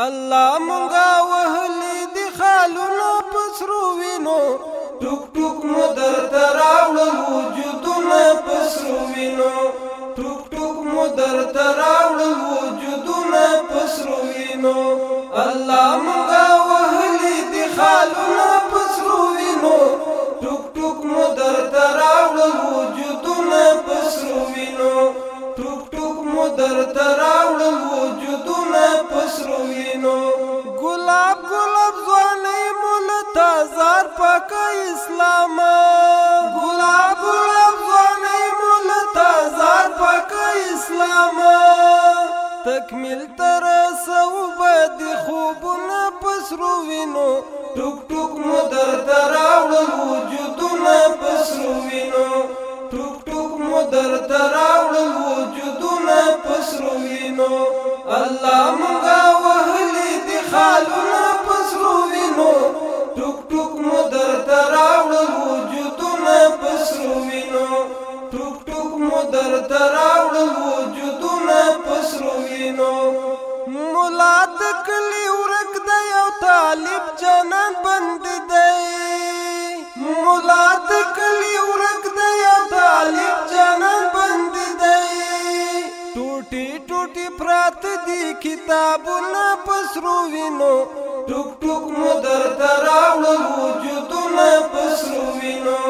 الله مونږه وهلې دي خالونه پسرو وینو. ټوک ټوک مو درته راوړل وجودونه پسرو وینو. ټوک ټوک مو درته راوړل وجودونه پسرو وینو. الله مونږه وهلې دي خالونه پسرو وینو. ټوک ټوک مو درته راوړل وجودونه پسرو وینو. ټوک ټوک مو درته راوړل وجودونه پسرو وینو. ګلاب ګلاب ځواني مول تازار پاک اسلام. ګلاب ګلاب ځواني مول تازار پاک اسلام. تکمیل تر سو بد خوبونه پسرو وینو. ټوک ټوک مو درته راوړل، وجودونه پسرو وینو. ټوک ټوک مو درته راوړل وجودونه پسرو الله مونږه وهلې دي خالونه پسرو وینو. ټوک ټوک مو درته راوړل وجودونه پسرو وینو. ټوک ټوک مو درته راوړل وجودونه پسرو وینو. مولا د کلی ورک دی او طالب جنان بند دی. مولا د کلی ورک کتابونه پسرو وینو ټوک ټوک مو درته راوړل وجودونه پسرو وینو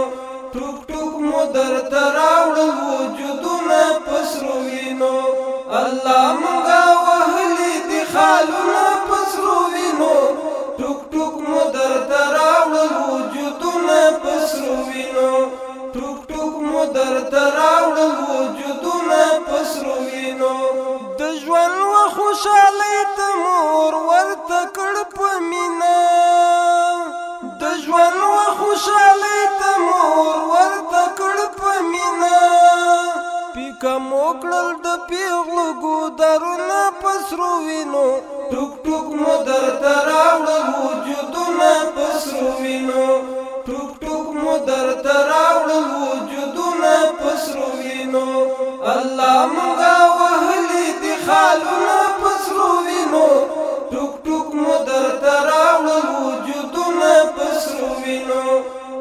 ټوک ټوک مو درته راوړل وجودونه پسرو وینو الله خوشالۍ د مور ورته کړ په مینا د ژوند و خوشالۍ د مور ورته کړ په مینا پیکا موکړل د پیغلو ګودرونه پسرو وینو. ټوک ټوک مو درته راوړل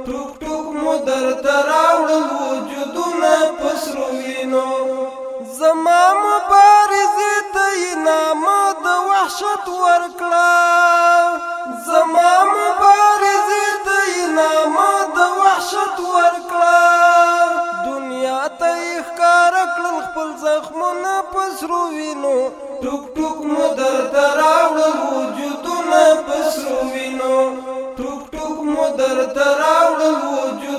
ټوک ټوک مو درته راوړل وجودونه پسرو وینو. زما مبارزه ته انعام د وحشت ورکړه. زما مبارزه ته انعام د وحشت ورکړه. دنیا ته ښکار کړل خپل زخمونه پسرو وینو. ټوک ټوک مو درته راوړل وجودونه پسرو وینو. ټوک ټوک مو درته راوړل وجودونه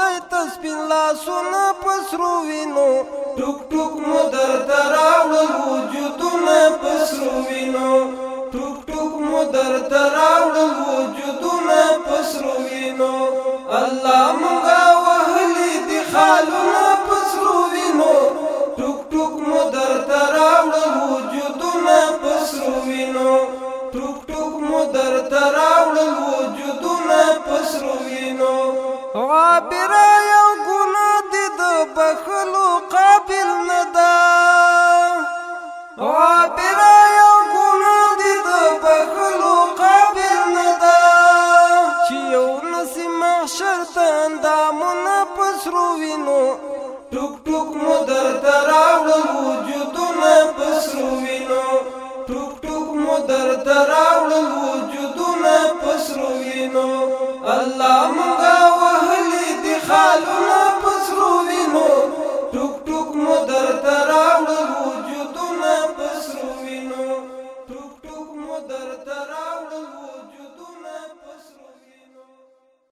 خپل خدای ته سپین لاسونه پسرو وینو ټوک ټوک مو در راوړل وجودونه پسرو وینو ټوک ټوک مو در راوړل عابر یو ګنا دي د بخلو قابل نه ده. عابر یو ګنا دي د بخلو قابل نه ده. چې یو نسی محشر ته اندامونه پسرو وینو، ټوک ټوک مو درته راوړل وجودونه پسرو وینو. ټوک ټوک مو درته راوړل وجودونه پسرو وینو. الله